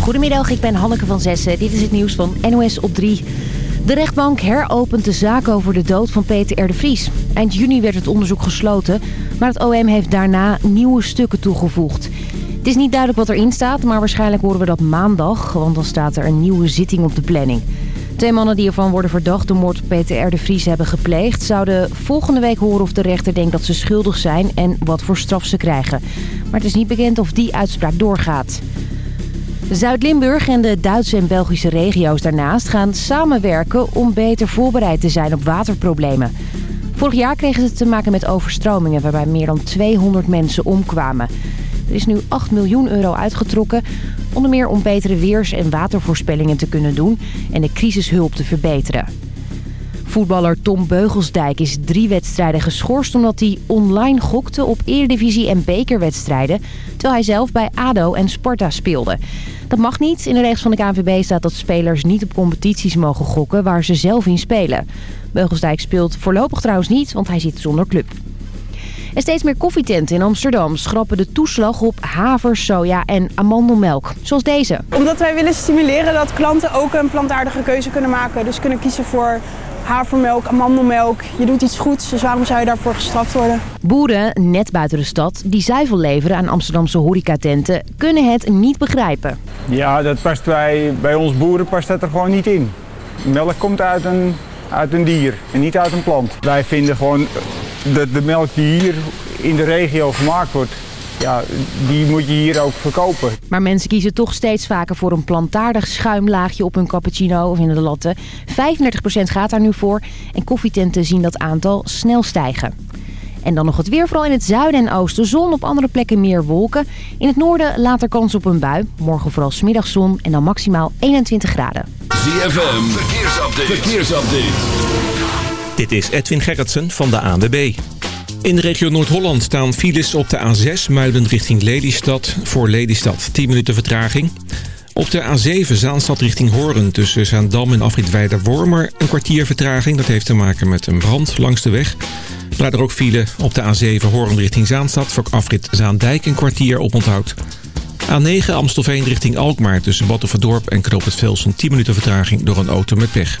Goedemiddag, ik ben Hanneke van Zessen. Dit is het nieuws van NOS op 3. De rechtbank heropent de zaak over de dood van Peter de Vries. Eind juni werd het onderzoek gesloten, maar het OM heeft daarna nieuwe stukken toegevoegd. Het is niet duidelijk wat erin staat, maar waarschijnlijk horen we dat maandag, want dan staat er een nieuwe zitting op de planning. Twee mannen die ervan worden verdacht de moord op Peter R. de Vries hebben gepleegd... zouden volgende week horen of de rechter denkt dat ze schuldig zijn en wat voor straf ze krijgen. Maar het is niet bekend of die uitspraak doorgaat. Zuid-Limburg en de Duitse en Belgische regio's daarnaast gaan samenwerken om beter voorbereid te zijn op waterproblemen. Vorig jaar kregen ze te maken met overstromingen waarbij meer dan 200 mensen omkwamen. Er is nu 8 miljoen euro uitgetrokken, onder meer om betere weers- en watervoorspellingen te kunnen doen en de crisishulp te verbeteren. Voetballer Tom Beugelsdijk is drie wedstrijden geschorst omdat hij online gokte op Eredivisie en bekerwedstrijden, terwijl hij zelf bij ADO en Sparta speelde. Dat mag niet. In de regels van de KNVB staat dat spelers niet op competities mogen gokken waar ze zelf in spelen. Beugelsdijk speelt voorlopig trouwens niet, want hij zit zonder club. En steeds meer koffietenten in Amsterdam schrappen de toeslag op haver, soja en amandelmelk. Zoals deze. Omdat wij willen stimuleren dat klanten ook een plantaardige keuze kunnen maken. Dus kunnen kiezen voor havermelk, amandelmelk. Je doet iets goeds, dus waarom zou je daarvoor gestraft worden? Boeren, net buiten de stad, die zuivel leveren aan Amsterdamse horecatenten... kunnen het niet begrijpen. Ja, dat past bij, bij ons boeren past dat er gewoon niet in. Melk komt uit een, uit een dier en niet uit een plant. Wij vinden gewoon dat de melk die hier in de regio gemaakt wordt... Ja, die moet je hier ook verkopen. Maar mensen kiezen toch steeds vaker voor een plantaardig schuimlaagje op hun cappuccino of in de latte. 35% gaat daar nu voor en koffietenten zien dat aantal snel stijgen. En dan nog het weer, vooral in het zuiden en oosten. Zon, op andere plekken meer wolken. In het noorden later kans op een bui. Morgen vooral smiddags zon en dan maximaal 21 graden. ZFM, verkeersupdate. verkeersupdate. Dit is Edwin Gerritsen van de ANWB. In de regio Noord-Holland staan files op de A6 Muiden richting Lelystad. Voor Lelystad 10 minuten vertraging. Op de A7 Zaanstad richting Hoorn tussen Zaandam en Afrit wormer een kwartier vertraging. Dat heeft te maken met een brand langs de weg. Daar er ook file op de A7 Hoorn richting Zaanstad. Voor afrit Zaandijk een kwartier op onthoud. A9 Amstelveen richting Alkmaar tussen Battenverdorp en Knoop het Velsen 10 minuten vertraging door een auto met pech.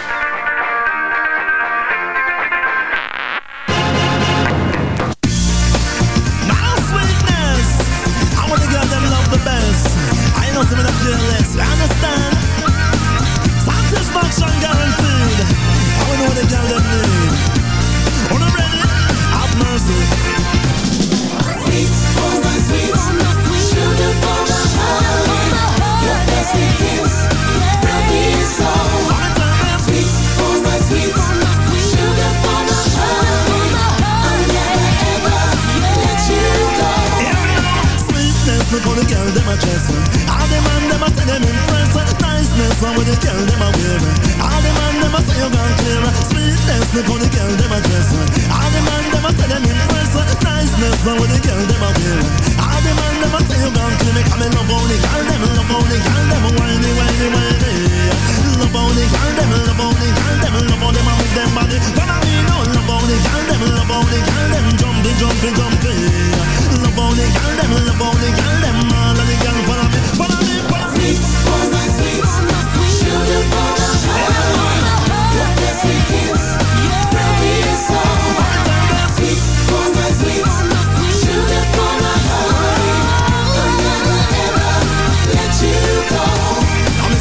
Girl them a dress. All the man them a say them impressed. Niceness, one with the girl them a wear. All the man them a say you gone clear. Sweetness, look on the girl them a dress. All the man them a say them impressed. Niceness, one with the girl them a wear. All the man them a say you gone clear. Me come in love on the girl them, love on the girl them, whiny, whiny, whiny. Love on the girl them, love on the girl them, love on them and with them body. Follow me now, love on the girl them, love on the girl them, jumping, jumping, jumping.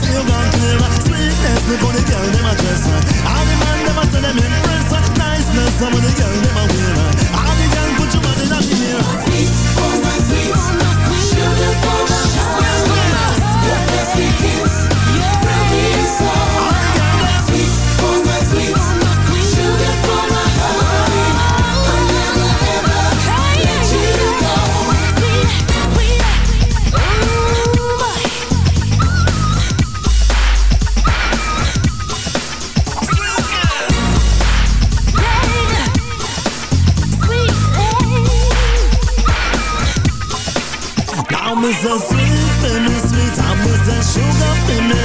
them a gone. Sweetness, the girl them a dress. All the man them a say them impress. Niceness, how the girl them a wear. All the girl put your body in the mirror. Sweet, oh my sweet, for my heart. Your fancy kiss, me soul. and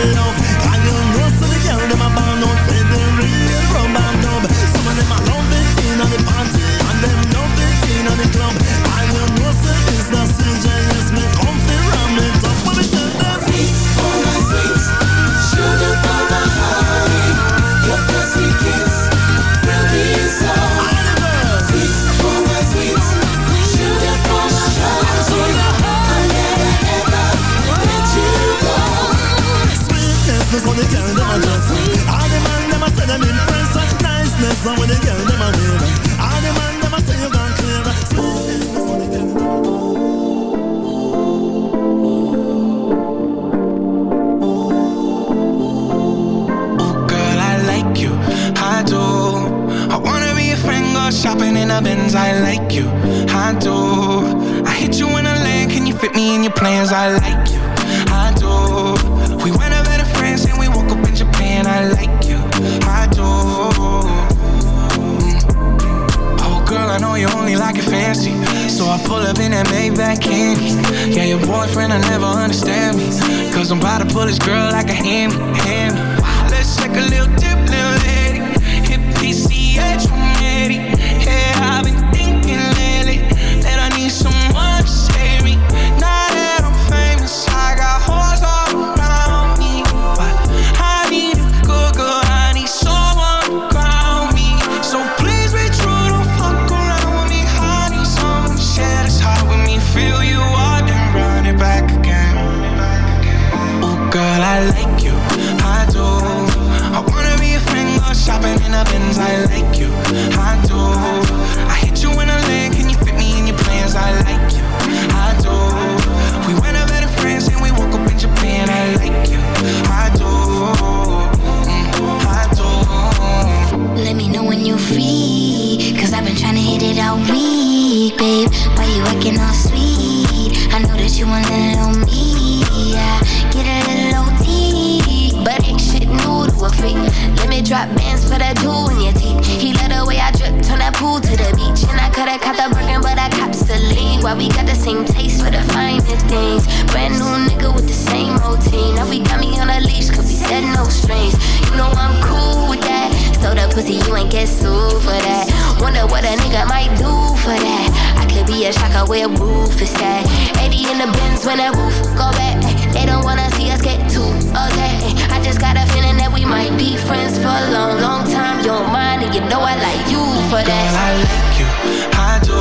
When that roof go back, they don't wanna see us get too okay. I just got a feeling that we might be friends for a long, long time. You're mine, and you know I like you for that. Girl, I like you, I do.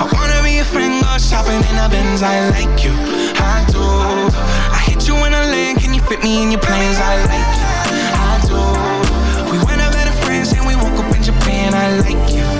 I wanna be a friend, go shopping in a Benz. I like you, I do. I hit you in a land, can you fit me in your plans? I like you, I do. We went out better friends, and we woke up in Japan. I like you.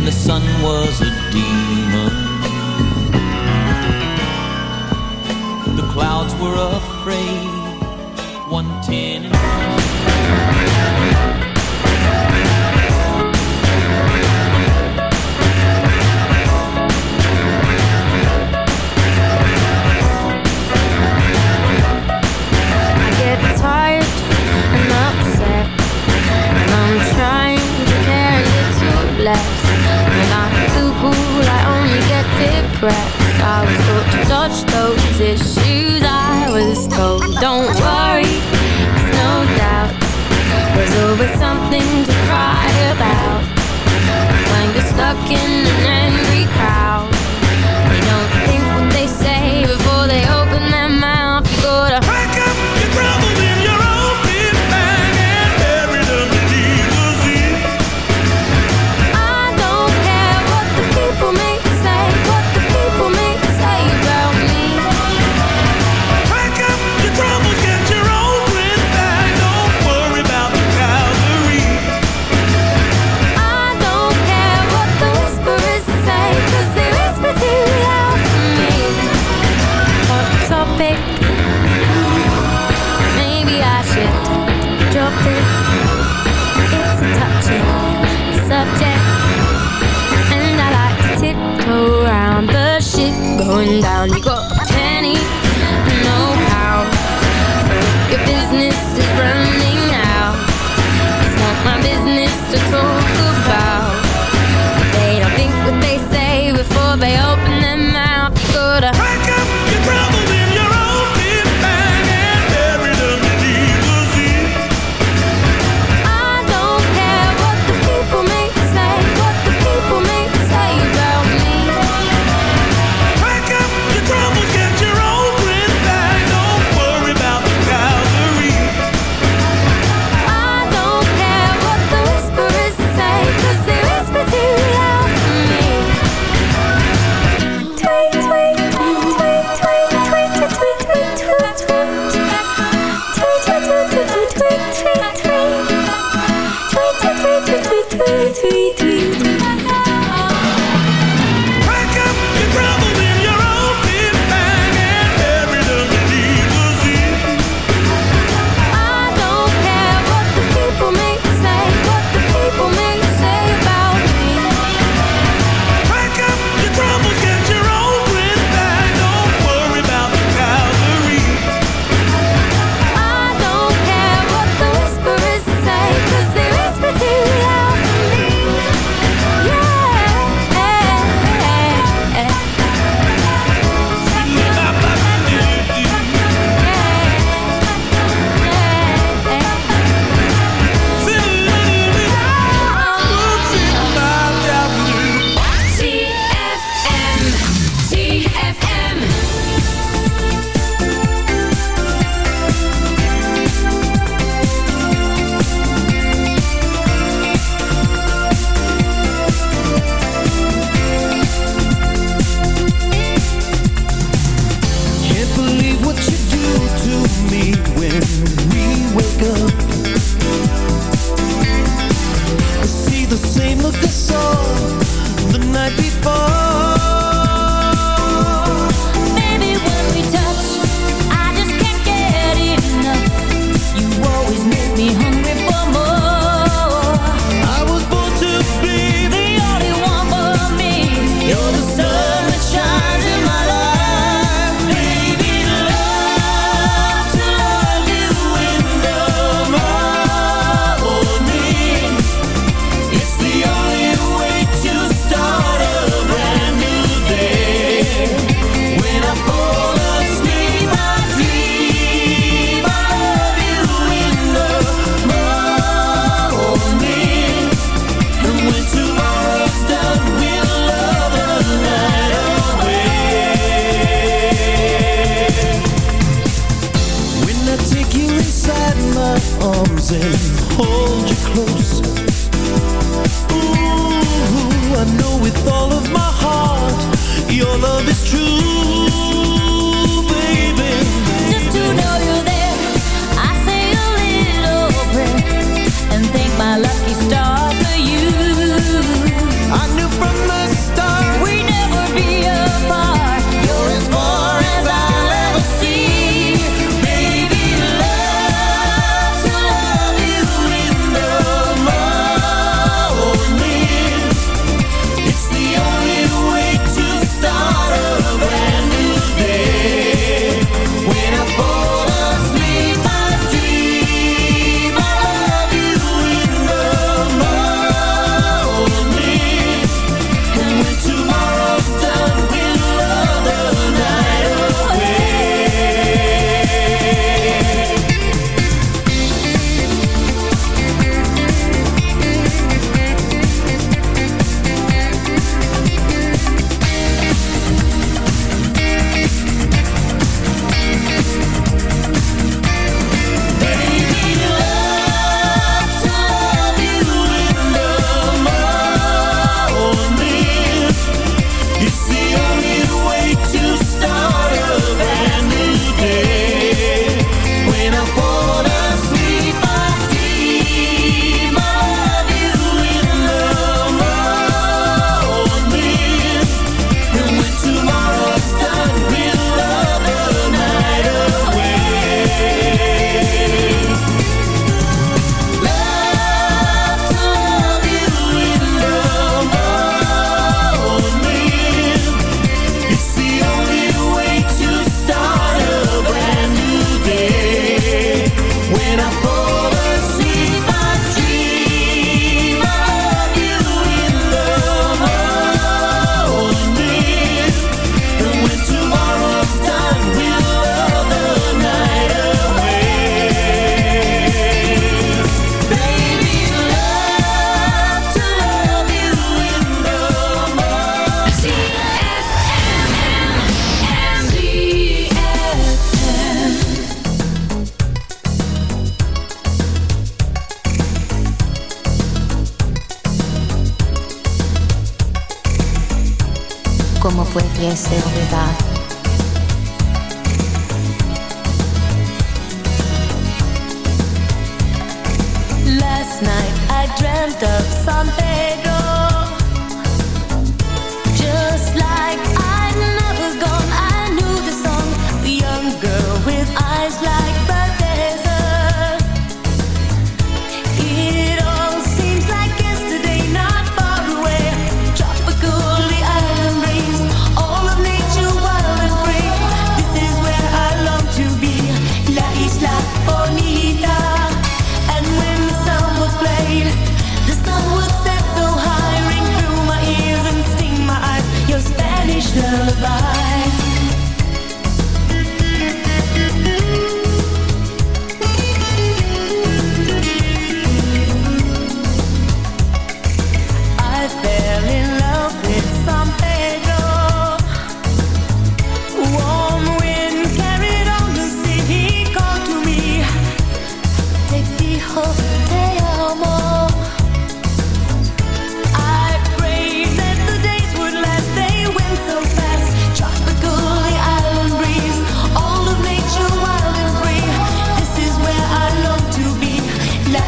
and the sun was a demon. The clouds were afraid, 110 and 110. I was taught to dodge those issues I was told. Don't worry, there's no doubt. There's always something to cry about. When you're stuck in an angry crowd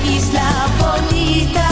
isla bonita.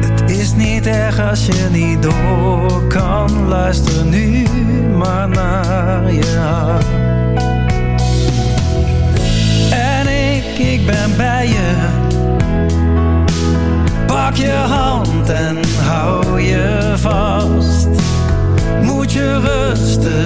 Het is niet erg als je niet door kan. Luister nu maar naar je. En ik, ik ben bij je. Pak je hand en hou je vast. Moet je rusten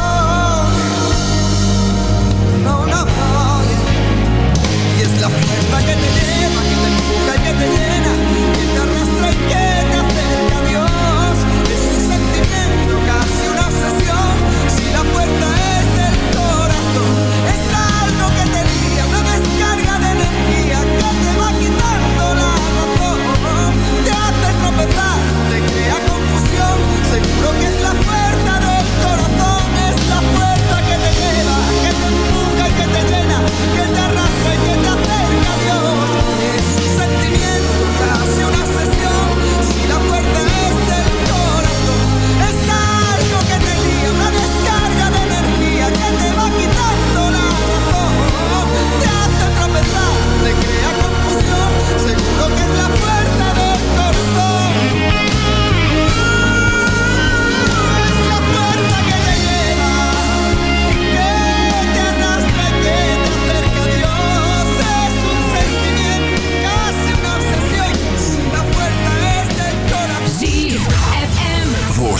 living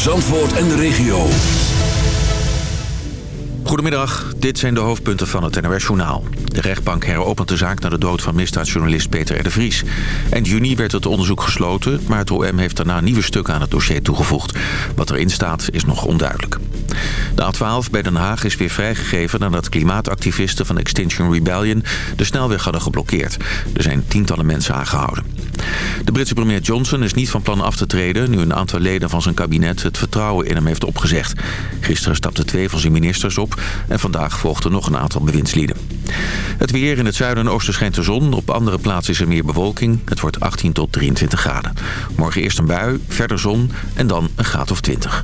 Zandvoort en de regio. Goedemiddag, dit zijn de hoofdpunten van het NRS-journaal. De rechtbank heropent de zaak naar de dood van misdaadjournalist Peter R. de Vries. Eind juni werd het onderzoek gesloten, maar het OM heeft daarna nieuwe stukken aan het dossier toegevoegd. Wat erin staat is nog onduidelijk. De A12 bij Den Haag is weer vrijgegeven nadat klimaatactivisten van Extinction Rebellion de snelweg hadden geblokkeerd. Er zijn tientallen mensen aangehouden. De Britse premier Johnson is niet van plan af te treden... nu een aantal leden van zijn kabinet het vertrouwen in hem heeft opgezegd. Gisteren stapten twee van zijn ministers op... en vandaag volgden nog een aantal bewindslieden. Het weer in het zuiden en oosten schijnt de zon. Op andere plaatsen is er meer bewolking. Het wordt 18 tot 23 graden. Morgen eerst een bui, verder zon en dan een graad of 20.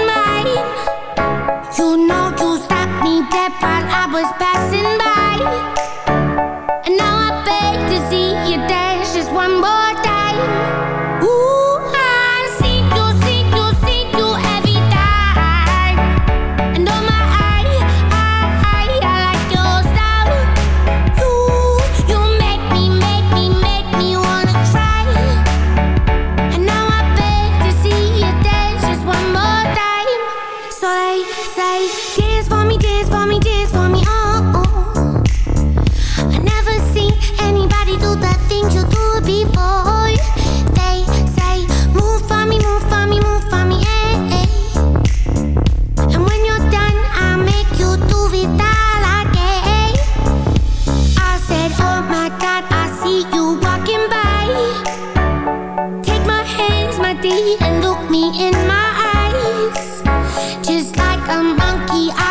like a monkey. I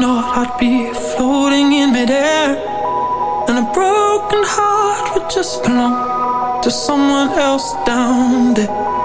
Not, I'd be floating in midair. And a broken heart would just belong To someone else down there.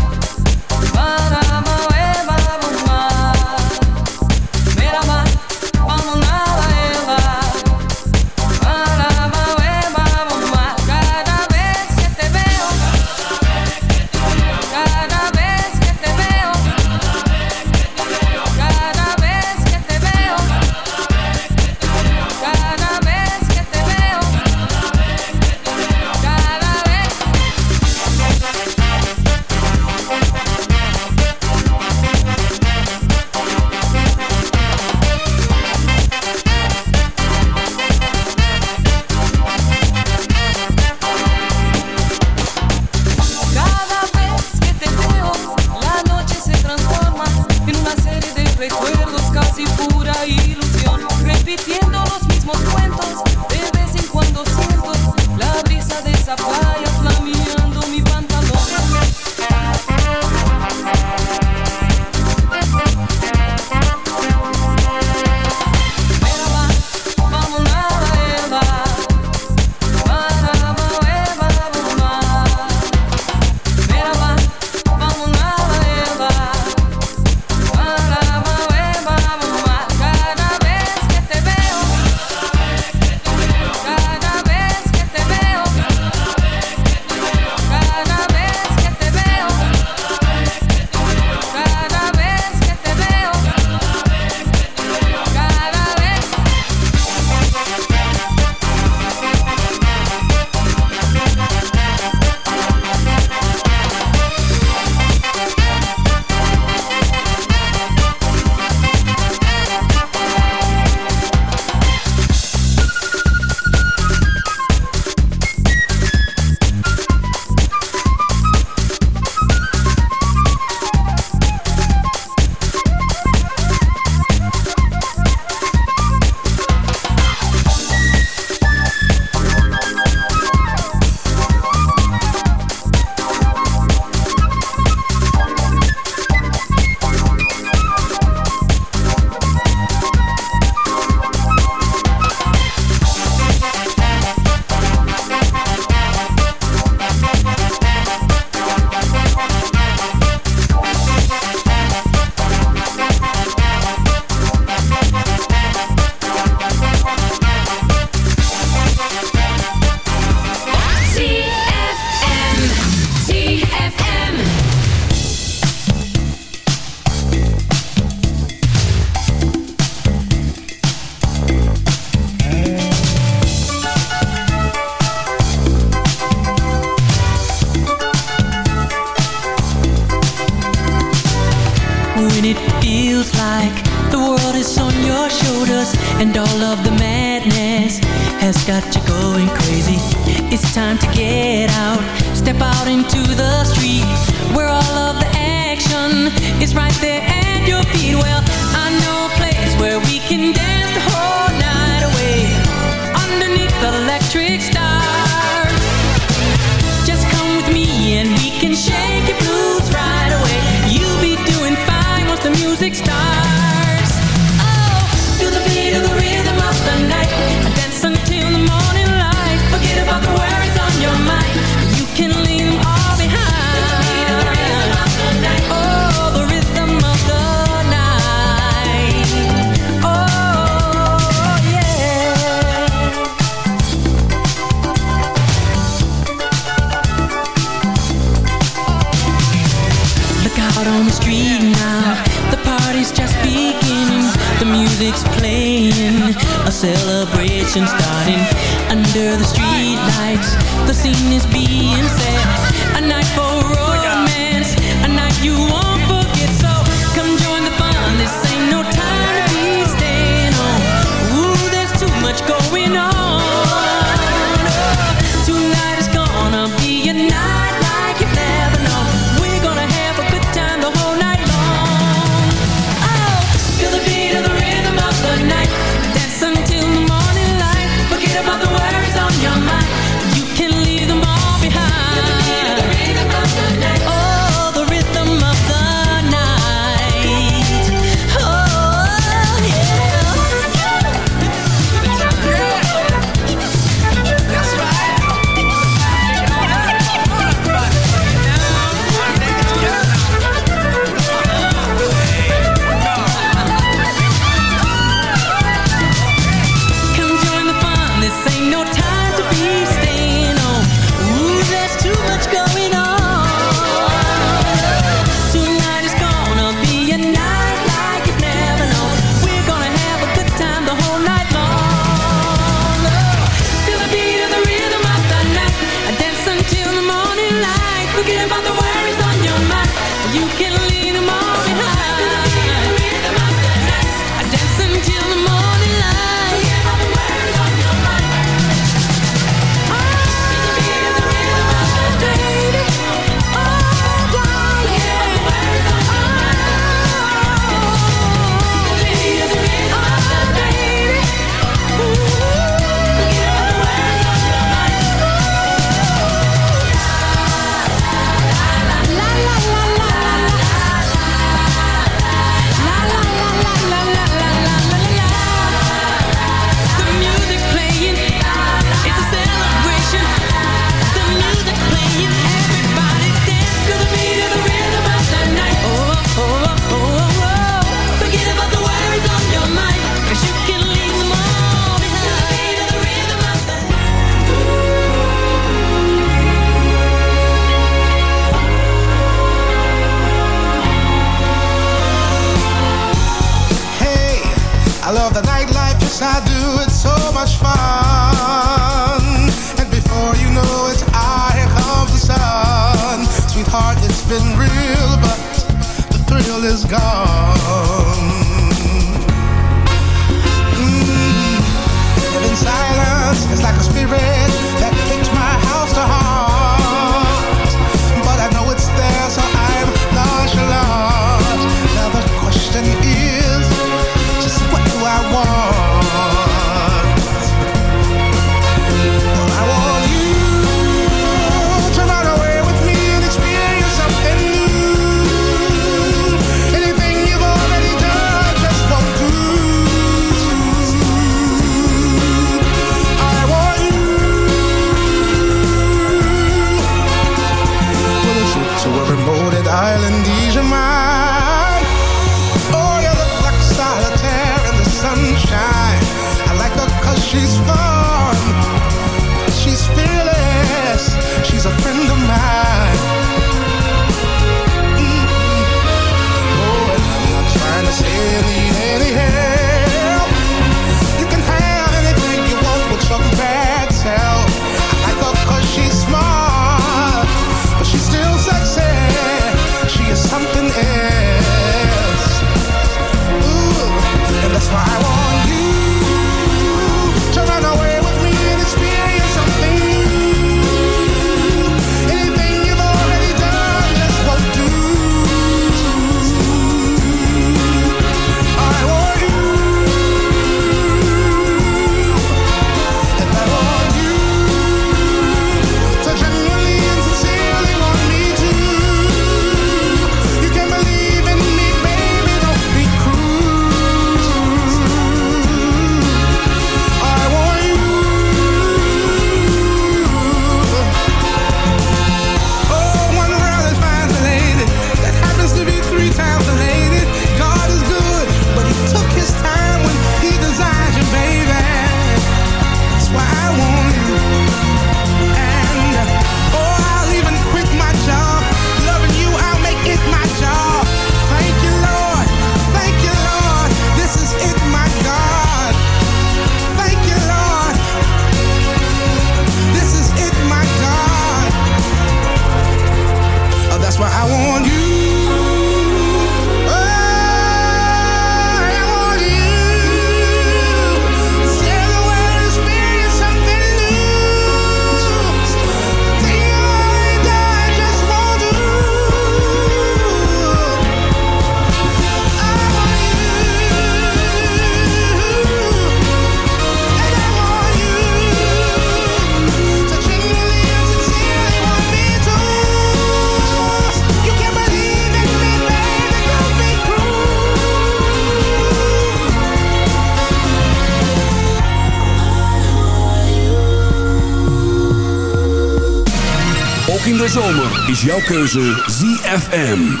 Is jouw keuze ZFM.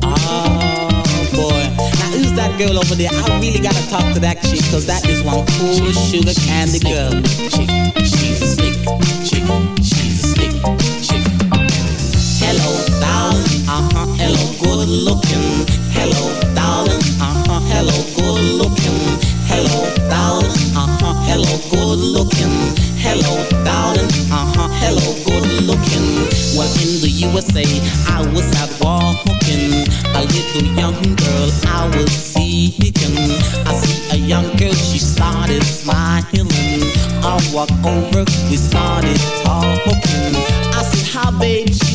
Oh boy. Now who's that girl over there? I really gotta talk to that chick, cause that is one cool sugar candy girl. Chick, she's a slick chick, she's a slick chick. Hello, darling, uh-huh, hello, good looking. Hello, darling, uh-huh, hello, good looking. Hello, darling, uh-huh, hello, good looking. Hello, darling, uh-huh, hello, good looking. Well, in the USA, I was out walking. A little young girl I was seeking. I see a young girl, she started smiling. I walked over, we started talking. I said, hi babe, she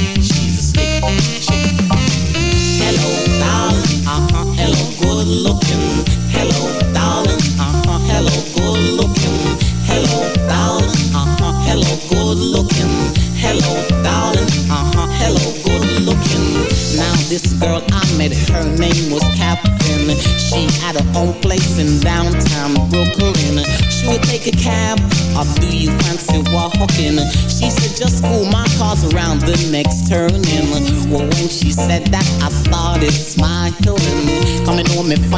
change.